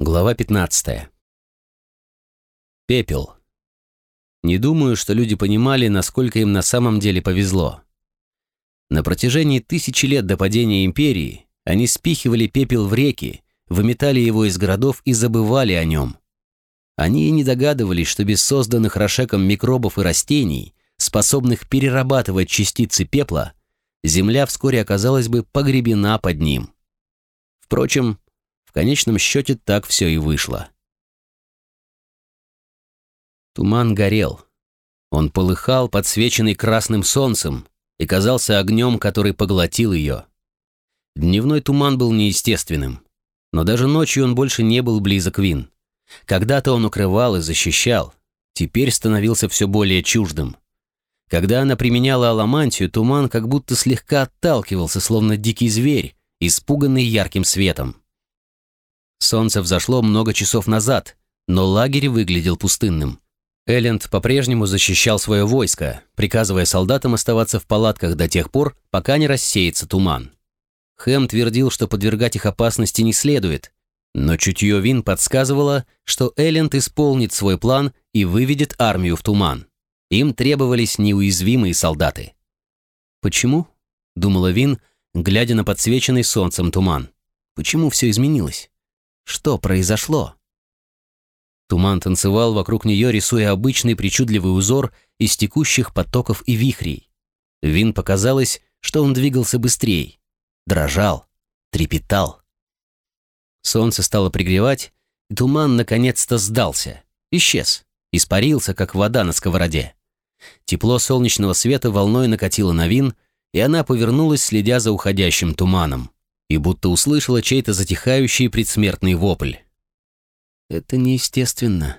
Глава 15. Пепел. Не думаю, что люди понимали, насколько им на самом деле повезло. На протяжении тысячи лет до падения империи они спихивали пепел в реки, выметали его из городов и забывали о нем. Они и не догадывались, что без созданных Рошеком микробов и растений, способных перерабатывать частицы пепла, Земля вскоре оказалась бы погребена под ним. Впрочем, конечном счете так все и вышло. Туман горел. Он полыхал, подсвеченный красным солнцем, и казался огнем, который поглотил ее. Дневной туман был неестественным, но даже ночью он больше не был близок Вин. Когда-то он укрывал и защищал, теперь становился все более чуждым. Когда она применяла аламантию, туман как будто слегка отталкивался, словно дикий зверь, испуганный ярким светом. Солнце взошло много часов назад, но лагерь выглядел пустынным. Элленд по-прежнему защищал свое войско, приказывая солдатам оставаться в палатках до тех пор, пока не рассеется туман. Хэм твердил, что подвергать их опасности не следует, но чутье Вин подсказывало, что Элленд исполнит свой план и выведет армию в туман. Им требовались неуязвимые солдаты. «Почему?» — думала Вин, глядя на подсвеченный солнцем туман. «Почему все изменилось?» Что произошло? Туман танцевал вокруг нее, рисуя обычный причудливый узор из текущих потоков и вихрей. Вин показалось, что он двигался быстрее, дрожал, трепетал. Солнце стало пригревать, и туман наконец-то сдался, исчез, испарился, как вода на сковороде. Тепло солнечного света волной накатило на Вин, и она повернулась, следя за уходящим туманом и будто услышала чей-то затихающий предсмертный вопль. «Это неестественно».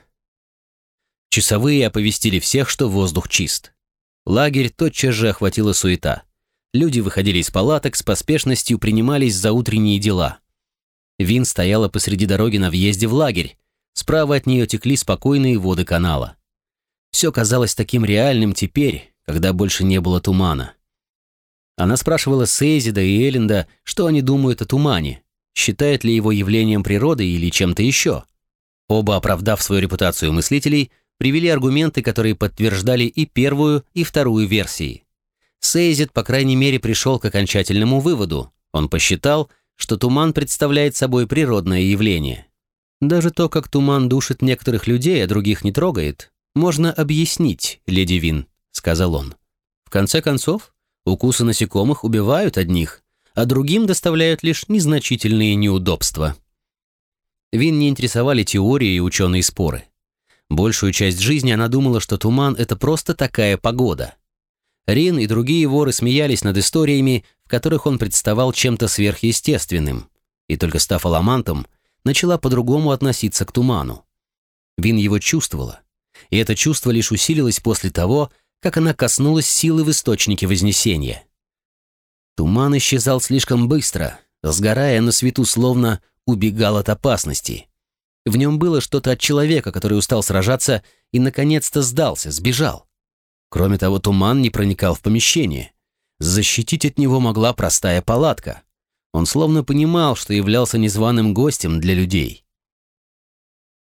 Часовые оповестили всех, что воздух чист. Лагерь тотчас же охватила суета. Люди выходили из палаток, с поспешностью принимались за утренние дела. Вин стояла посреди дороги на въезде в лагерь. Справа от нее текли спокойные воды канала. Все казалось таким реальным теперь, когда больше не было тумана. Она спрашивала Сейзида и Элленда, что они думают о тумане, считают ли его явлением природы или чем-то еще. Оба, оправдав свою репутацию мыслителей, привели аргументы, которые подтверждали и первую, и вторую версии. Сейзид, по крайней мере, пришел к окончательному выводу. Он посчитал, что туман представляет собой природное явление. Даже то, как туман душит некоторых людей, а других не трогает, можно объяснить, леди Вин, сказал он. В конце концов, Укусы насекомых убивают одних, а другим доставляют лишь незначительные неудобства. Вин не интересовали теории и ученые споры. Большую часть жизни она думала, что туман — это просто такая погода. Рин и другие воры смеялись над историями, в которых он представал чем-то сверхъестественным, и только став аламантом, начала по-другому относиться к туману. Вин его чувствовала, и это чувство лишь усилилось после того, как она коснулась силы в источнике Вознесения. Туман исчезал слишком быстро, сгорая на свету, словно убегал от опасности. В нем было что-то от человека, который устал сражаться и, наконец-то, сдался, сбежал. Кроме того, туман не проникал в помещение. Защитить от него могла простая палатка. Он словно понимал, что являлся незваным гостем для людей.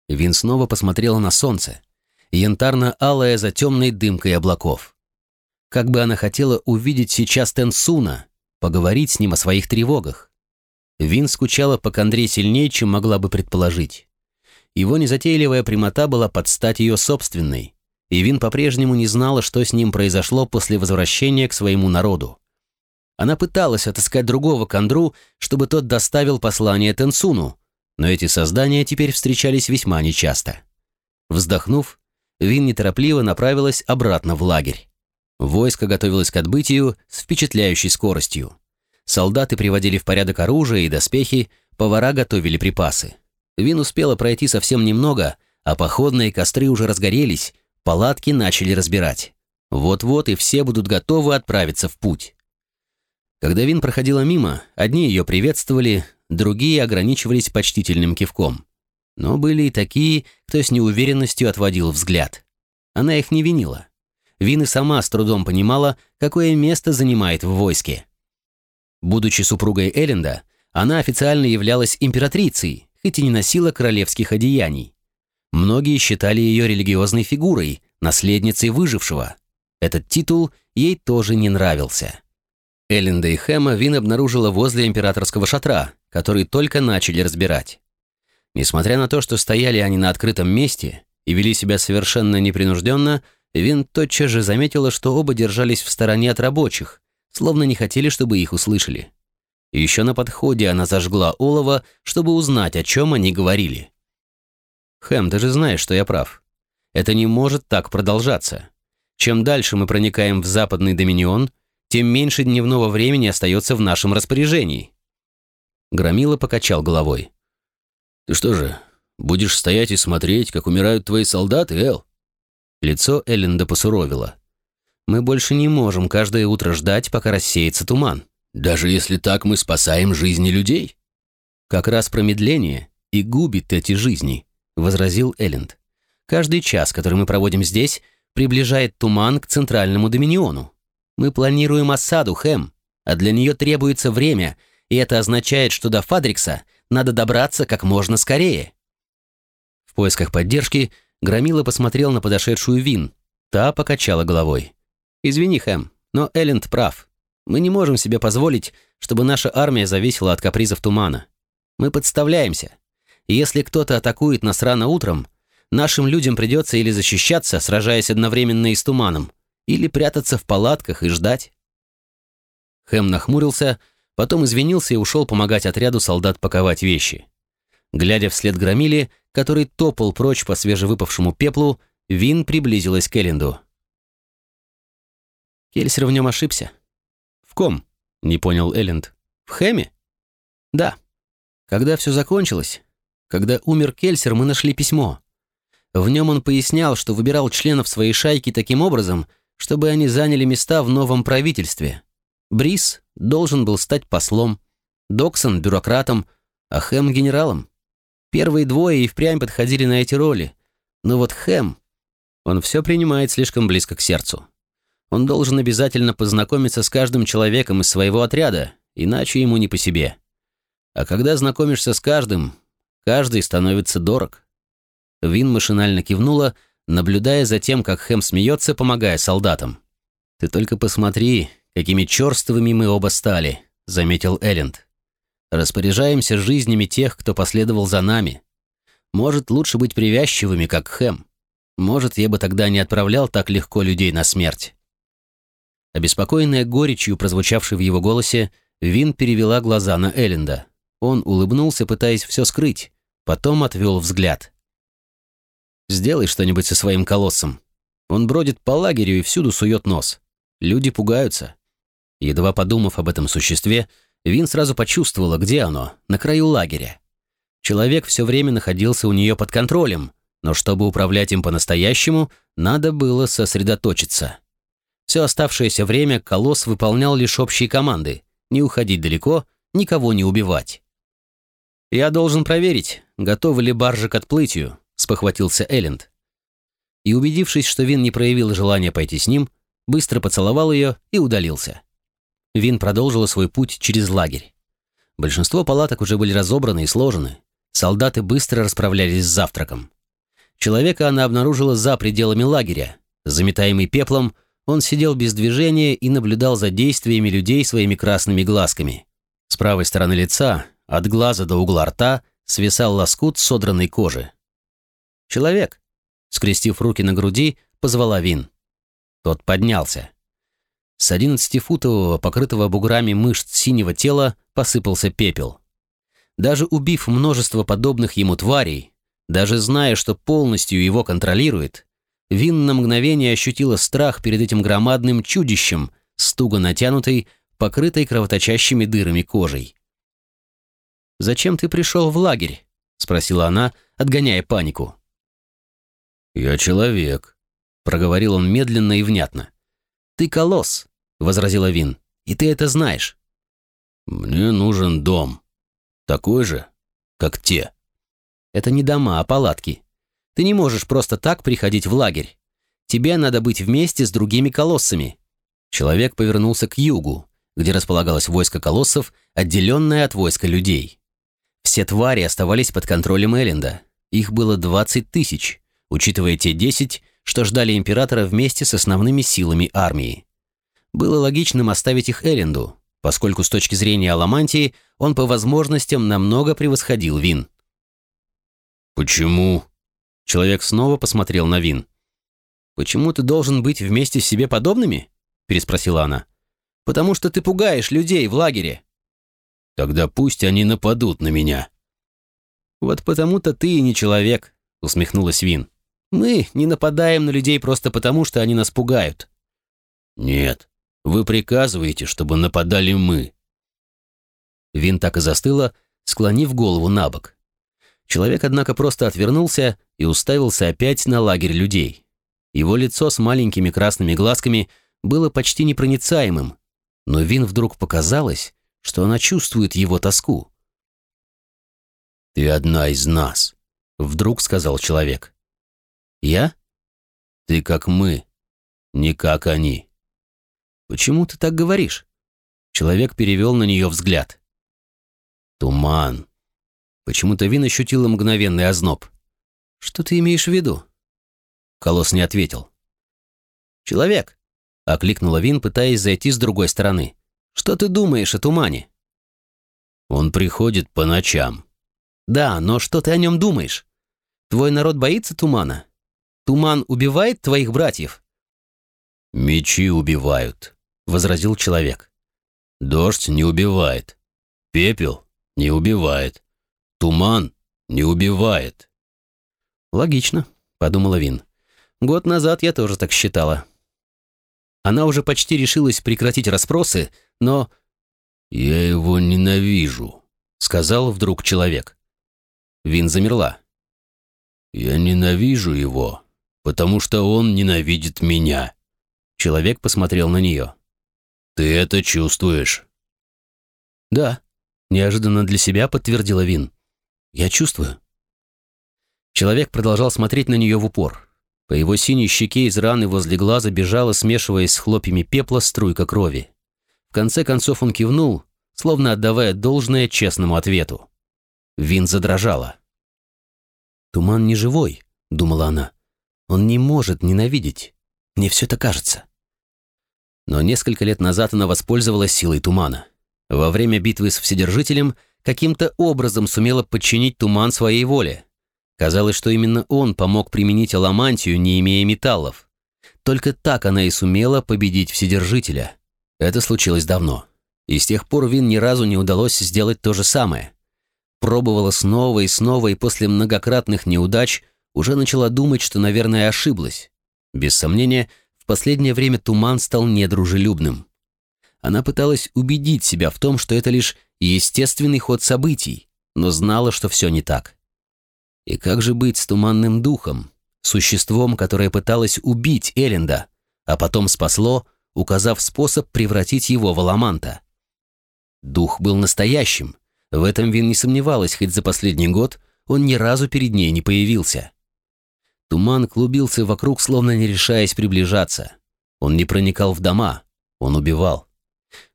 Вин снова посмотрела на солнце янтарно-алая за темной дымкой облаков. Как бы она хотела увидеть сейчас Тенсуна, поговорить с ним о своих тревогах. Вин скучала по Кондре сильнее, чем могла бы предположить. Его незатейливая прямота была под стать ее собственной, и Вин по-прежнему не знала, что с ним произошло после возвращения к своему народу. Она пыталась отыскать другого Кондру, чтобы тот доставил послание Тенсуну, но эти создания теперь встречались весьма нечасто. Вздохнув, Вин неторопливо направилась обратно в лагерь. Войско готовилось к отбытию с впечатляющей скоростью. Солдаты приводили в порядок оружие и доспехи, повара готовили припасы. Вин успела пройти совсем немного, а походные костры уже разгорелись, палатки начали разбирать. Вот-вот и все будут готовы отправиться в путь. Когда Вин проходила мимо, одни ее приветствовали, другие ограничивались почтительным кивком. Но были и такие, кто с неуверенностью отводил взгляд. Она их не винила. Вин сама с трудом понимала, какое место занимает в войске. Будучи супругой Элленда, она официально являлась императрицей, хоть и не носила королевских одеяний. Многие считали ее религиозной фигурой, наследницей выжившего. Этот титул ей тоже не нравился. Элленда и Хэма Вин обнаружила возле императорского шатра, который только начали разбирать. Несмотря на то, что стояли они на открытом месте и вели себя совершенно непринужденно, Вин тотчас же заметила, что оба держались в стороне от рабочих, словно не хотели, чтобы их услышали. Еще на подходе она зажгла олово, чтобы узнать, о чем они говорили. «Хэм, ты же знаешь, что я прав. Это не может так продолжаться. Чем дальше мы проникаем в западный доминион, тем меньше дневного времени остается в нашем распоряжении». Громила покачал головой. «Ты что же, будешь стоять и смотреть, как умирают твои солдаты, Эл?» Лицо Элленда посуровило. «Мы больше не можем каждое утро ждать, пока рассеется туман. Даже если так мы спасаем жизни людей?» «Как раз промедление и губит эти жизни», — возразил Элленд. «Каждый час, который мы проводим здесь, приближает туман к центральному доминиону. Мы планируем осаду, Хэм, а для нее требуется время, и это означает, что до Фадрикса надо добраться как можно скорее». В поисках поддержки — Громила посмотрел на подошедшую Вин. Та покачала головой. «Извини, Хэм, но Элленд прав. Мы не можем себе позволить, чтобы наша армия зависела от капризов тумана. Мы подставляемся. если кто-то атакует нас рано утром, нашим людям придется или защищаться, сражаясь одновременно и с туманом, или прятаться в палатках и ждать». Хэм нахмурился, потом извинился и ушел помогать отряду солдат паковать вещи. Глядя вслед громили, который топал прочь по свежевыпавшему пеплу, Вин приблизилась к Элленду. Кельсер в нем ошибся. «В ком?» — не понял Элленд. «В Хэме?» «Да. Когда все закончилось, когда умер Кельсер, мы нашли письмо. В нем он пояснял, что выбирал членов своей шайки таким образом, чтобы они заняли места в новом правительстве. Брис должен был стать послом, Доксон — бюрократом, а Хэм — генералом. Первые двое и впрямь подходили на эти роли. Но вот Хэм, он все принимает слишком близко к сердцу. Он должен обязательно познакомиться с каждым человеком из своего отряда, иначе ему не по себе. А когда знакомишься с каждым, каждый становится дорог. Вин машинально кивнула, наблюдая за тем, как Хэм смеется, помогая солдатам. «Ты только посмотри, какими черствыми мы оба стали», — заметил Элленд. Распоряжаемся жизнями тех, кто последовал за нами. Может, лучше быть привязчивыми, как Хэм. Может, я бы тогда не отправлял так легко людей на смерть. Обеспокоенная горечью, прозвучавшей в его голосе, Вин перевела глаза на Элленда. Он улыбнулся, пытаясь все скрыть, потом отвел взгляд. «Сделай что-нибудь со своим колоссом. Он бродит по лагерю и всюду сует нос. Люди пугаются». Едва подумав об этом существе, Вин сразу почувствовала, где оно, на краю лагеря. Человек все время находился у нее под контролем, но чтобы управлять им по-настоящему, надо было сосредоточиться. Все оставшееся время Колосс выполнял лишь общие команды – не уходить далеко, никого не убивать. «Я должен проверить, готовы ли баржи к отплытию», – спохватился Элленд. И убедившись, что Вин не проявил желания пойти с ним, быстро поцеловал ее и удалился. Вин продолжила свой путь через лагерь. Большинство палаток уже были разобраны и сложены. Солдаты быстро расправлялись с завтраком. Человека она обнаружила за пределами лагеря. Заметаемый пеплом, он сидел без движения и наблюдал за действиями людей своими красными глазками. С правой стороны лица, от глаза до угла рта, свисал лоскут содранной кожи. «Человек!» Скрестив руки на груди, позвала Вин. Тот поднялся. С одиннадцатифутового, покрытого буграми мышц синего тела, посыпался пепел. Даже убив множество подобных ему тварей, даже зная, что полностью его контролирует, Вин на мгновение ощутила страх перед этим громадным чудищем, стуго натянутой, покрытой кровоточащими дырами кожей. «Зачем ты пришел в лагерь?» — спросила она, отгоняя панику. «Я человек», — проговорил он медленно и внятно. «Ты колосс», — возразила Вин, — «и ты это знаешь». «Мне нужен дом. Такой же, как те». «Это не дома, а палатки. Ты не можешь просто так приходить в лагерь. Тебе надо быть вместе с другими колоссами». Человек повернулся к югу, где располагалось войско колоссов, отделенное от войска людей. Все твари оставались под контролем Элленда. Их было 20 тысяч, учитывая те 10, что ждали императора вместе с основными силами армии. Было логичным оставить их Элленду, поскольку с точки зрения Аламантии он по возможностям намного превосходил Вин. «Почему?» Человек снова посмотрел на Вин. «Почему ты должен быть вместе с себе подобными?» переспросила она. «Потому что ты пугаешь людей в лагере». «Тогда пусть они нападут на меня». «Вот потому-то ты и не человек», усмехнулась Вин. «Мы не нападаем на людей просто потому, что они нас пугают». «Нет, вы приказываете, чтобы нападали мы». Вин так и застыла, склонив голову на бок. Человек, однако, просто отвернулся и уставился опять на лагерь людей. Его лицо с маленькими красными глазками было почти непроницаемым, но Вин вдруг показалось, что она чувствует его тоску. «Ты одна из нас», — вдруг сказал человек. «Я?» «Ты как мы, не как они». «Почему ты так говоришь?» Человек перевел на нее взгляд. «Туман». Почему-то Вин ощутила мгновенный озноб. «Что ты имеешь в виду?» Колосс не ответил. «Человек!» — окликнула Вин, пытаясь зайти с другой стороны. «Что ты думаешь о тумане?» «Он приходит по ночам». «Да, но что ты о нем думаешь? Твой народ боится тумана? Туман убивает твоих братьев?» «Мечи убивают», — возразил человек. «Дождь не убивает. Пепел не убивает. Туман не убивает». «Логично», — подумала Вин. «Год назад я тоже так считала». Она уже почти решилась прекратить расспросы, но... «Я его ненавижу», — сказал вдруг человек. Вин замерла. «Я ненавижу его, потому что он ненавидит меня». Человек посмотрел на нее. «Ты это чувствуешь?» «Да», — неожиданно для себя подтвердила Вин. «Я чувствую». Человек продолжал смотреть на нее в упор. По его синей щеке из раны возле глаза бежала, смешиваясь с хлопьями пепла, струйка крови. В конце концов он кивнул, словно отдавая должное честному ответу. Вин задрожала. «Туман не живой», — думала она. «Он не может ненавидеть. Мне все это кажется». Но несколько лет назад она воспользовалась силой тумана. Во время битвы с Вседержителем каким-то образом сумела подчинить туман своей воле. Казалось, что именно он помог применить аламантию, не имея металлов. Только так она и сумела победить Вседержителя. Это случилось давно. И с тех пор Вин ни разу не удалось сделать то же самое. Пробовала снова и снова, и после многократных неудач уже начала думать, что, наверное, ошиблась. Без сомнения, последнее время туман стал недружелюбным. Она пыталась убедить себя в том, что это лишь естественный ход событий, но знала, что все не так. И как же быть с туманным духом, существом, которое пыталось убить Эленда, а потом спасло, указав способ превратить его в аламанта? Дух был настоящим, в этом Вин не сомневалась, хоть за последний год он ни разу перед ней не появился. Туман клубился вокруг, словно не решаясь приближаться. Он не проникал в дома, он убивал.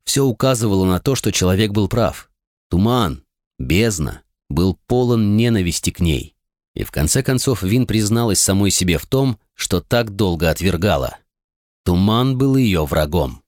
Все указывало на то, что человек был прав. Туман, бездна, был полон ненависти к ней. И в конце концов Вин призналась самой себе в том, что так долго отвергала. Туман был ее врагом.